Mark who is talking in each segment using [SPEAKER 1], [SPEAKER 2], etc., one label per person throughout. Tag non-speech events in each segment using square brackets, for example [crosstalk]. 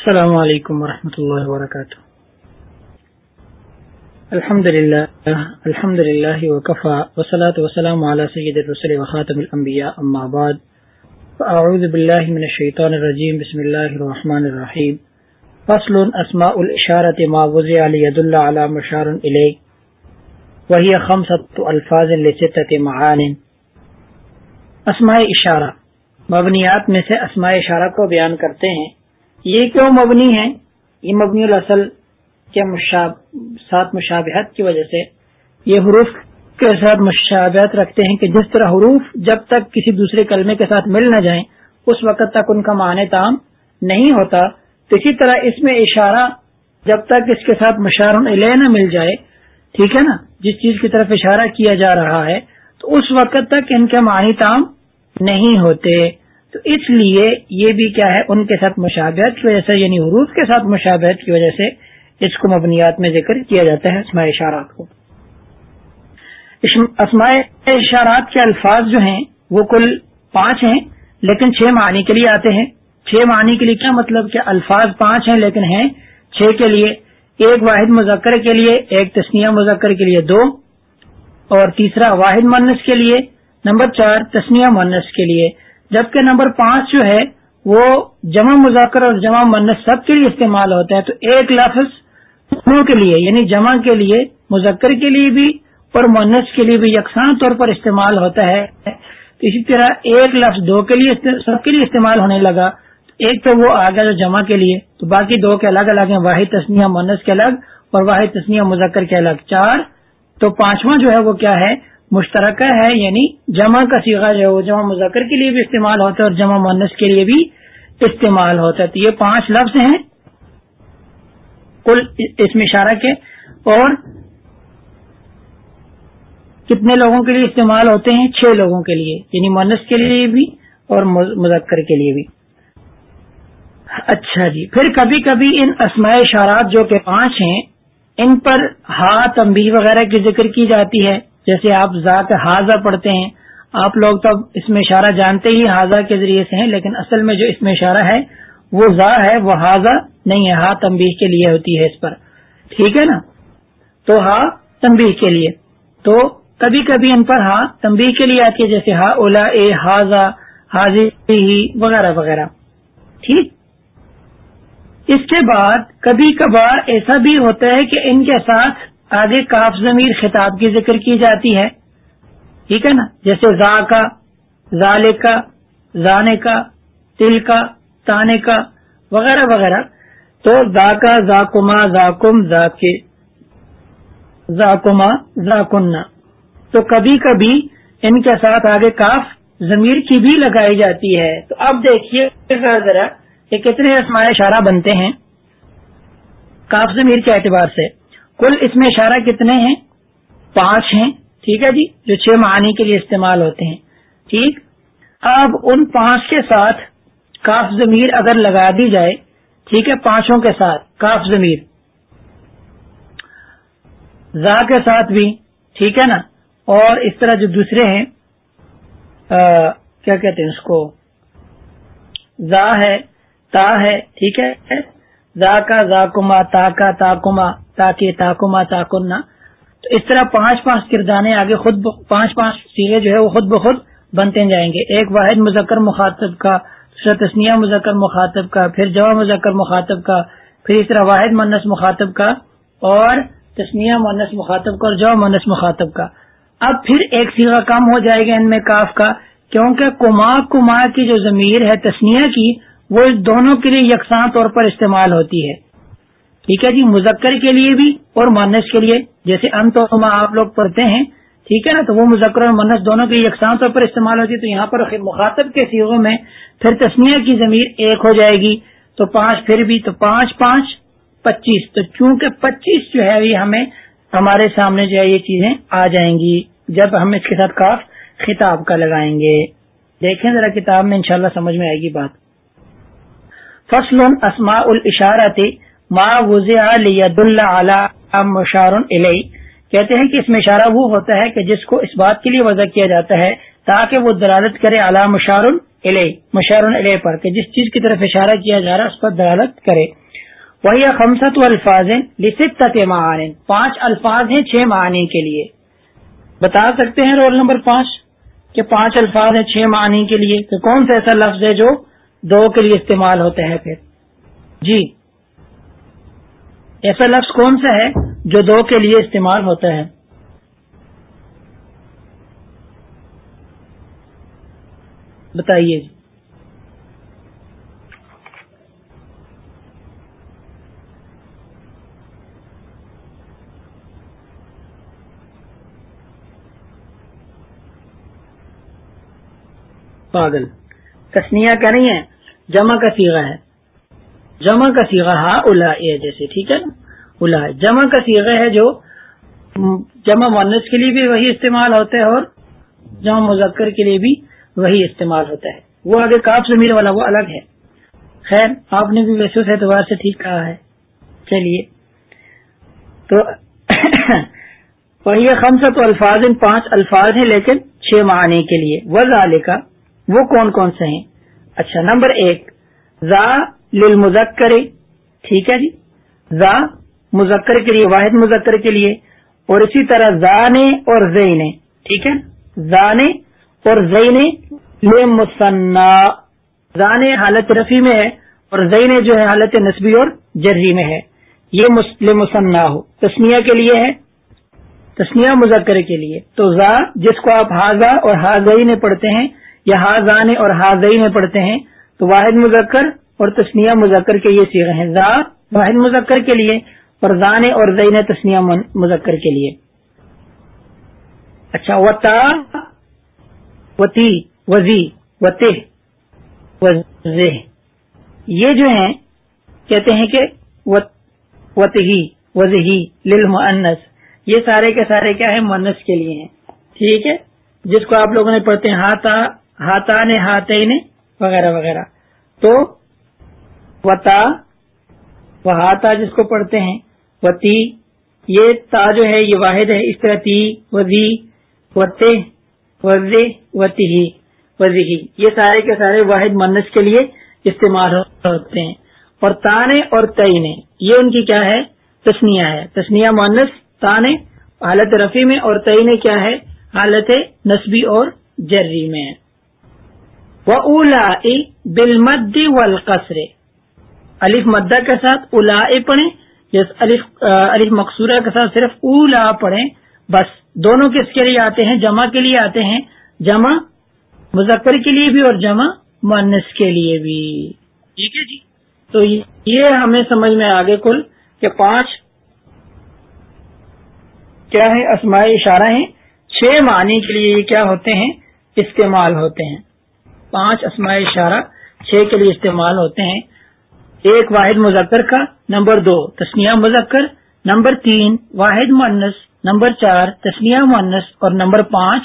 [SPEAKER 1] السلام علیکم ورحمۃ اللہ وبرکاتہ۔ الحمد للہ الحمد للہ وقفا وسلاۃ وسلم علیہ سید الرسل وخاتم الانبیاء، اما بعد، فاعوذ باللہ من الشیطان الرجیم، بسم اللہ الرحمن الرحیم۔ فصل اسماء الاشارة ما وضع ليدل على مشار الیہ وهي خمسة الفاظ لستة معان۔ اسماء اشارہ، مبنیات میں سے اسماء اشارہ کو بیان کرتے ہیں۔ یہ کیوں مبنی ہے یہ مبنی الاصل کے مشاب ساتھ مشابہت کی وجہ سے یہ حروف کے ساتھ مشابہت رکھتے ہیں کہ جس طرح حروف جب تک کسی دوسرے کلمے کے ساتھ مل نہ جائیں، اس وقت تک ان کا معنی تام نہیں ہوتا۔ تو اسی طرح اس میں اشارہ جب تک اس کے ساتھ مشار علیہ نہ مل جائے، ٹھیک ہے نا؟ جس چیز کی طرف اشارہ کیا جا رہا ہے، تو اس وقت تک ان کے معنی تام نہیں ہوتے۔ تو اس لیے یہ بھی کیا ہے، ان کے ساتھ مشابہت کی وجہ سے یعنی حروف کے ساتھ مشابہت کی وجہ سے اس کو مبنیات میں ذکر کیا جاتا ہے، اسماء اشارات کو۔ اسماء اشارات کے الفاظ جو ہیں، وہ کل پانچ ہیں، لیکن چھ معنی کے لیے آتے ہیں۔ چھ معنی کے لیے کیا مطلب کہ الفاظ پانچ ہیں لیکن ہیں چھ کے لیے؟ ایک واحد مذکر کے لیے، ایک تسنیہ مذکر کے لیے دو، اور تیسرا واحد منس کے لیے، نمبر چار تسنیہ منس کے لیے۔ جبکہ نمبر پانچ جو ہے وہ جمع مذاکر اور جمع منت سب کے لیے استعمال ہوتا ہے، تو ایک لفظ دونوں کے لیے یعنی جمع کے لیے، مذکر کے لیے بھی اور منس کے لیے بھی یکساں طور پر استعمال ہوتا ہے۔ تو اسی طرح ایک لفظ دو کے لیے سب کے لیے استعمال ہونے لگا۔ ایک تو وہ آگا جو جمع کے لیے، تو باقی دو کے الگ الگ ہیں، واحد تسنیہ منس کے الگ اور واحد تسنیہ مذکر کے الگ۔ چار، تو پانچواں جو ہے وہ کیا ہے؟ مشترکہ ہے یعنی جمع کا سیگا جو ہے وہ جمع مذکر کے لیے بھی استعمال ہوتا ہے اور جمع مونس کے لیے بھی استعمال ہوتا ہے۔ تو یہ پانچ لفظ ہیں کل اس میں اشارہ کے۔ اور کتنے لوگوں کے لیے استعمال ہوتے ہیں؟ چھ لوگوں کے لیے یعنی مونس کے لیے بھی اور مذکر کے لیے بھی۔ اچھا جی پھر کبھی کبھی ان اسماء اشارات جو کہ پانچ ہیں، ان پر ہا تمبی وغیرہ کی ذکر کی جاتی ہے۔ جیسے آپ ذات حاضہ پڑھتے ہیں، آپ لوگ تو اس میں اشارہ جانتے ہی حاضہ کے ذریعے سے ہیں، لیکن اصل میں جو اس میں اشارہ ہے، وہ زا ہے، وہ حاضہ نہیں ہے ہا تمبی کے لیے ہوتی ہے اس پر۔ ٹھیک ہے نا؟ تو ہا تمبی کے لیے۔ تو کبھی کبھی ان پر ہا تمبی کے لیے آتی ہے، جیسے ہا اولا اے ہاں حاضہ ہاں حاضی ہاں وغیرہ وغیرہ۔ ٹھیک؟ اس کے بعد کبھی کبھار ایسا بھی ہوتا ہے کہ ان کے ساتھ آگے کاف ضمیر خطاب کی ذکر کی جاتی ہے۔ ٹھیک ہے نا؟ جیسے زا کا ظال کا، زانے کا، تل کا، تانے کا، وغیرہ وغیرہ۔ تو زا کا زاکما زاکم زا کے زاکما زاکنہ تو کبھی کبھی ان کے ساتھ آگے کاف ضمیر کی بھی لگائی جاتی ہے۔ تو اب دیکھیے ذرا کہ کتنے اسماء اشارہ بنتے ہیں۔ کاف ضمیر کے اعتبار سے۔ کل اس میں اشارہ کتنے ہیں؟ پانچ ہیں ٹھیک ہے جی؟ جو چھ معنی کے لیے استعمال ہوتے ہیں۔ ٹھیک؟ اب ان پانچ کے ساتھ کاف ضمیر اگر لگا دی جائے ٹھیک ہے پانچوں کے ساتھ کاف ضمیر۔ زا کے ساتھ بھی ٹھیک ہے نا؟ اور اس طرح جو دوسرے ہیں آ, کیا کہتے ہیں اس کو؟ زا ہے تا ہے ٹھیک ہے زا کا زا کما تا تا کما تاکہ تاکما تاکنہ تو اس طرح پانچ پانچ کردانے آگے خود پانچ پانچ سیرے جو ہے وہ خود بخود بنتے جائیں گے۔ ایک واحد مذکر مخاطب کا، دوسرا تسنیہ مذکر مخاطب کا، پھر جواب مذکر مخاطب کا، پھر اس طرح واحد منس مخاطب کا اور تسنیہ منس مخاطب کا اور جو منس مخاطب کا۔ اب پھر ایک سیگا کم ہو جائے گا ان میں کاف کا، کیونکہ کما کما کی جو ضمیر ہے تسنیہ کی وہ دونوں کے لیے یکساں طور پر استعمال ہوتی ہے۔ ٹھیک ہے جی مذکر کے لیے بھی اور مانس کے لیے۔ جیسے انت آپ لوگ پڑھتے ہیں، ٹھیک ہے نا؟ تو وہ مذکر اور منس دونوں کے یکساں طور پر استعمال ہوتی ہے۔ تو یہاں پر مخاطب کے سیغوں میں پھر تسمیہ کی ضمیر ایک ہو جائے گی۔ تو پانچ پھر بھی تو پانچ پانچ، پچیس۔ تو چونکہ پچیس جو ہے، یہ ہمیں ہمارے سامنے جو ہے، یہ چیزیں آ جائیں گی۔ جب ہم اس کے ساتھ کاف خطاب کا لگائیں گے۔ دیکھیں ذرا کتاب میں انشاءاللہ سمجھ میں آئے گی بات۔ فصل اسماء الاشارت ما وضع لید اللہ مشار علیہ کہتے ہیں کہ اس میں اشارہ وہ ہوتا ہے کہ جس کو اس بات کے لیے وضع کیا جاتا ہے تاکہ وہ دلالت کرے اعلی مشار مشار علیہ پر کہ جس چیز کی طرف اشارہ کیا جا رہا ہے اس پر دلالت کرے۔ وہی خمسط و الفاظ ہیں معان۔ پانچ الفاظ ہیں چھ معنی کے لیے۔ بتا سکتے ہیں رول نمبر پانچ کہ پانچ الفاظ ہیں چھ معنی کے لیے کہ کون سا ایسا لفظ ہے جو دو کے لیے استعمال ہوتا ہے پھر۔ جی۔ ایسا لفظ کون سا ہے جو دو کے لیے استعمال ہوتا ہے؟ بتائیے۔ جی پاگل۔ کسنیا کیا نہیں ہے جمع کا سیگا ہے۔ جمع کا سیگا ہا الا جیسے، ٹھیک ہے نا؟ الا جمع کا سیگا ہے جو جمع مونس کے لیے بھی وہی استعمال ہوتا ہے اور جمع مذکر کے لیے بھی وہی استعمال ہوتا ہے۔ وہ آگے کاف زمیر والا وہ الگ ہے۔ خیر، آپ نے بھی ویسے اس اعتبار سے ٹھیک کہا ہے۔ چلیے۔ تو [coughs] وہی خمسط الفاظ ان پانچ الفاظ ہیں لیکن چھ معنی کے لیے۔ وہ کا وہ کون کون سے ہیں؟ اچھا نمبر ایک زا للمذکر، ٹھیک ہے جی؟ زا مذکر کے لیے، واحد مذکر کے لیے، اور اسی طرح زانے اور زین ٹھیک ہے؟ زانے اور زین مصنا زانے حالت رفی میں ہے اور زین جو ہے حالت نسبی اور جرری میں ہے۔ یہ مصنع ہو۔ تسنیا کے لیے ہے تسنیا مذکر کے لیے۔ تو زا جس کو آپ حاضہ اور حاضی پڑھتے ہیں یا ہاضان اور ہاضئی میں پڑھتے ہیں، تو واحد مذکر اور تسنیا مذکر کے یہ سیغ ہیں۔ زا واحد مذکر کے لیے اور زان اور زین تسنیا مذکر کے لیے۔ اچھا وتا، وتی، وزی، وتے یہ جو ہیں، کہتے ہیں کہ وطہی وزہی للمؤنس یہ سارے کے سارے کیا ہے مونس کے لیے ہیں۔ ٹھیک ہے؟ جس کو آپ لوگوں نے پڑھتے ہیں ہاتھا ہاتھا نے وغیرہ وغیرہ۔ تو وتا، وہ ہاتھا جس کو پڑھتے ہیں، وتی، یہ تا جو ہے، یہ واحد ہے، اس طرح تی، وزی، وتے، وزے، وتی وزی یہ سارے کے سارے واحد منس کے لیے استعمال ہوتے ہیں۔ اور تانے اور تئینے، یہ ان کی کیا ہے؟ تسنیا ہے۔ تسنیا مونس تانے، حالت رفی میں، اور تئینے کیا ہے؟ حالت نسبی اور جری میں ہے۔ اولا بل مد الف مدہ کے ساتھ الا پڑھیں جس الف مقصورہ کے ساتھ صرف اولا پڑھیں، بس دونوں کس کے لیے آتے ہیں؟ جمع کے لیے آتے ہیں، جمع مذکر کے لیے بھی اور جمع مانس کے لیے بھی۔ ٹھیک ہے جی؟ تو یہ ہمیں سمجھ میں آگے کل کہ پانچ کیا ہے اسماعی اشارہ ہیں۔ چھ معنی کے لیے یہ کیا ہوتے ہیں؟ استعمال ہوتے ہیں۔ پانچ اسماء اشارہ چھ کے لیے استعمال ہوتے ہیں۔ ایک واحد مذکر کا نمبر دو تسنیا مذکر، نمبر تین، واحد مونس نمبر چار تسنیا مونس اور نمبر پانچ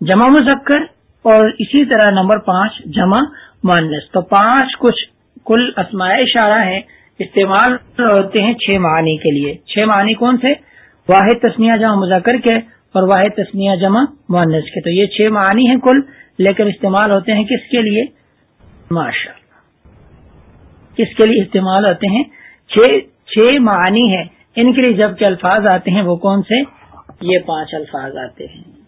[SPEAKER 1] جمع مذکر اور اسی طرح نمبر پانچ جمع مونس تو پانچ کچھ کل اسماء اشارہ ہیں، استعمال ہوتے ہیں چھ معنی کے لیے۔ چھ معنی کون سے؟ واحد تسنیا جمع مذکر کے اور واحد تسنیا جمع مونس کے۔ تو یہ چھ معنی ہیں کل۔ لیکن استعمال ہوتے ہیں کس کے لیے؟ ماشاء کس کے لیے استعمال ہوتے ہیں؟ چھ چھ معنی ہیں۔ ان کے لیے جب کے الفاظ آتے ہیں، وہ کون سے؟ یہ پانچ الفاظ آتے ہیں۔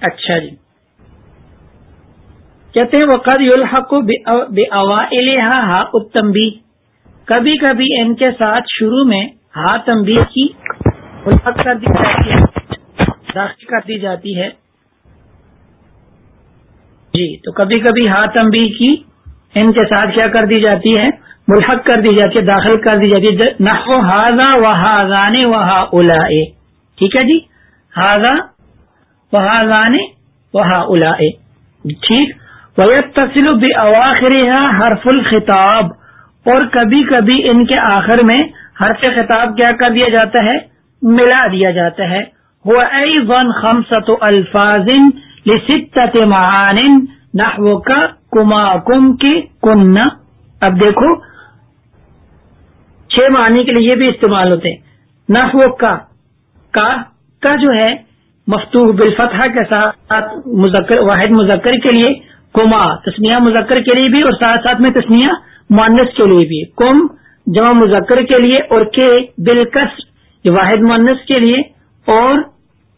[SPEAKER 1] اچھا جی۔ کہتے ہیں وہ قد الحق بے ہا اتمبی کبھی کبھی ان کے ساتھ شروع میں ہا تمبی کی الحق کر دی جاتی ہے، داخل کر دی جاتی ہے۔ جی تو کبھی کبھی ہا تمبی کی ان کے ساتھ کیا کر دی جاتی ہے؟ ملحق کر دی جاتی ہے، داخل کر دی جاتی ہے۔ نہ ہاضا و ہاضانے و ہا الا ٹھیک ہے جی؟ ہاضا و ہاضانے و ہا الا ٹھیک؟ ویتصل بواخر حرف الخطاب اور کبھی کبھی ان کے آخر میں حرف خطاب کیا کر دیا جاتا ہے؟ ملا دیا جاتا ہے۔ وہ ون خمسط الفاظ لست معان نحو کا کما کم کی کن اب دیکھو، چھ معنی کے لیے یہ بھی استعمال ہوتے ہیں۔ نہ کا کا جو ہے، مفتوح بالفتح کے ساتھ مذکر، واحد مذکر کے لیے کما تسمیہ مذکر کے لیے بھی اور ساتھ ساتھ میں تسمیہ مانس کے لیے بھی۔ کم جمع مذکر کے لیے اور کے بالکش یہ واحد مانس کے لیے اور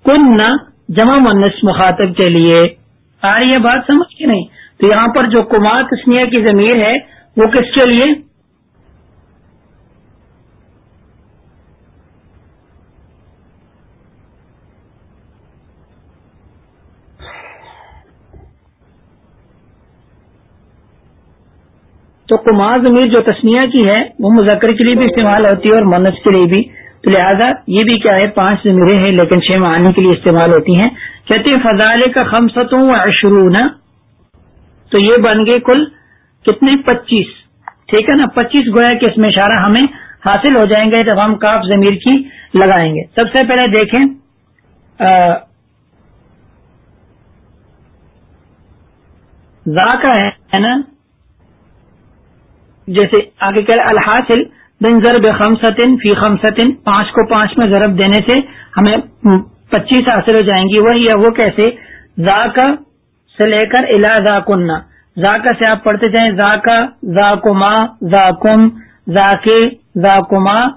[SPEAKER 1] کن نہ جمع مانس مخاطب کے لیے۔ آ رہی ہے بات، سمجھ کے نہیں؟ تو یہاں پر جو کما تسمیہ کی ضمیر ہے، وہ کس کے لیے؟ تو کمار ضمیر جو تسمیہ کی ہے، وہ مذکر کے لیے بھی استعمال ہوتی ہے اور منس کے لیے بھی۔ تو لہٰذا یہ بھی کیا ہے، پانچ ضمیریں ہیں، لیکن چھ معنی کے لیے استعمال ہوتی ہیں۔ کہتے ہیں فضال کا خمسطوں اشرون تو یہ بن گئے کل کتنے؟ پچیس۔ ٹھیک ہے نا؟ پچیس گویا کے اس میں اشارہ ہمیں حاصل ہو جائیں گے جب ہم کاف ضمیر کی لگائیں گے۔ سب سے پہلے دیکھیں زا کا ہے نا؟ جیسے آگے کہ الحاصل بن ضرب خمسطن فی خمسطن پانچ کو پانچ میں ضرب دینے سے ہمیں پچیس حاصل ہو جائیں گی۔ وہی ہے، وہ کیسے؟ زا کا سے لے کر الا زا کننا زا کا سے آپ پڑھتے جائیں زا کا زا کما زا کم زا کے زا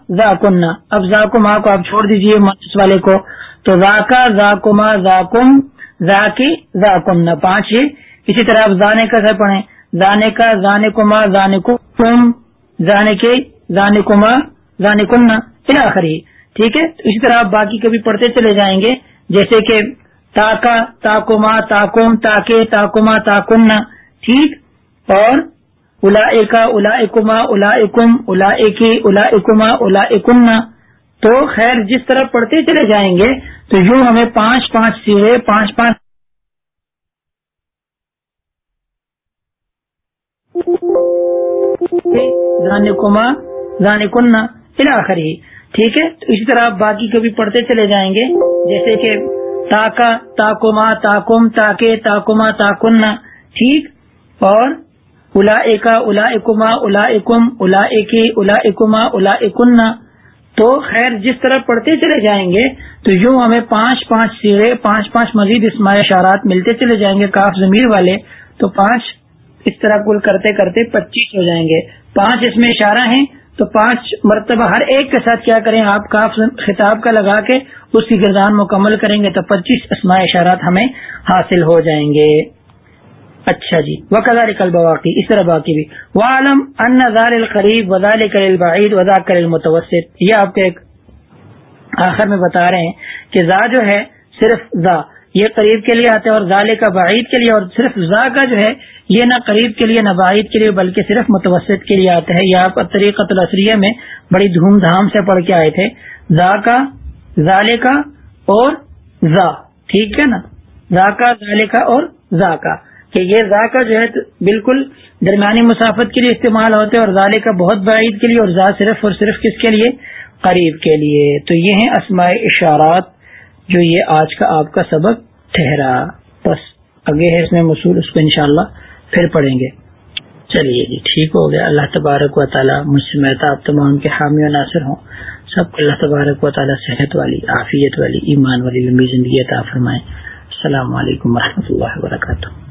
[SPEAKER 1] زا کننا اب زا کما کو آپ چھوڑ دیجیے مانس والے کو۔ تو زا کا زا کما زا کم زا کے زا کننا پانچ ہے اسی طرح آپ زانے کا سے پڑھیں؟ زانے کا زانے کما زانے کم زانے کے زانے کما زانے کننا آخری ٹھیک ہے؟ اسی طرح آپ باقی کبھی پڑھتے چلے جائیں گے، جیسے کہ تاکا، تاکما، تاکم، تاکے، تاکما تاکنہ ٹھیک؟ اور الا ایکا الا اکما الا اکم الا ایکی الا اکما الا اکنہ تو خیر، جس طرح پڑھتے چلے جائیں گے، تو یوں ہمیں پانچ پانچ سیرے، پانچ پانچ زان کما آخری ٹھیک ہے؟ تو اسی طرح آپ باقی کبھی پڑھتے چلے جائیں گے، جیسے کہ تاکا، تاکما، تاکم، تاکے، تاکما تاکن ٹھیک؟ اور الا ایکا الا اکما الا اکم الا ایکی الا اکما الا اکن تو خیر، جس طرح پڑھتے چلے جائیں گے، تو یوں ہمیں پانچ پانچ سیرے، پانچ پانچ مزید اسماعی اشارات ملتے چلے جائیں گے کاف ضمیر والے. تو پانچ اس طرح کل کرتے کرتے پچیس ہو جائیں گے۔ پانچ اس میں اشارہ ہیں، تو پانچ مرتبہ ہر ایک کے ساتھ کیا کریں، آپ کاف خطاب کا لگا کے اس کی گردان مکمل کریں گے، تو پچیس اسماء اشارات ہمیں حاصل ہو جائیں گے۔ اچھا جی وہ کزار کلب واقعی اس طرح باقی بھی۔ وہ عالم ان زار القریب وزال کر البعید وزا کر المتوسط۔ یہ آپ کے ایک آخر میں بتا رہے ہیں کہ زا جو ہے، صرف زا یہ قریب کے لیے آتے ہیں اور زالے کا بعید کے لیے اور صرف زا کا جو ہے، یہ نہ قریب کے لیے نہ بعید کے لیے، بلکہ صرف متوسط کے لیے آتے ہیں۔ یہ آپ طریقت الاسریہ میں بڑی دھوم دھام سے پڑھ کے آئے تھے۔ زا کا زالے کا اور زا ٹھیک ہے نا؟ زا کا زالے کا اور زا کا کہ یہ زا کا جو ہے بالکل درمیانی مسافت کے لیے استعمال ہوتے اور زالے کا بہت بعید کے لیے اور زا صرف اور صرف کس کے لیے؟ قریب کے لیے۔ تو یہ ہیں اسماء اشارات۔ جو یہ آج کا آپ کا سبق ٹھہرا۔ بس آگے ہے اس میں مصول اس کو انشاءاللہ پھر پڑھیں گے۔ چلیے جی ٹھیک ہو گیا۔ اللہ تبارک و تعالیٰ مجھ سے محتا آپ تمام کے حامی و ناصر ہوں۔ سب کو اللہ تبارک و تعالیٰ صحت والی، عافیت والی، ایمان والی، لمبی زندگی عطا فرمائیں السلام علیکم و اللہ وبرکاتہ۔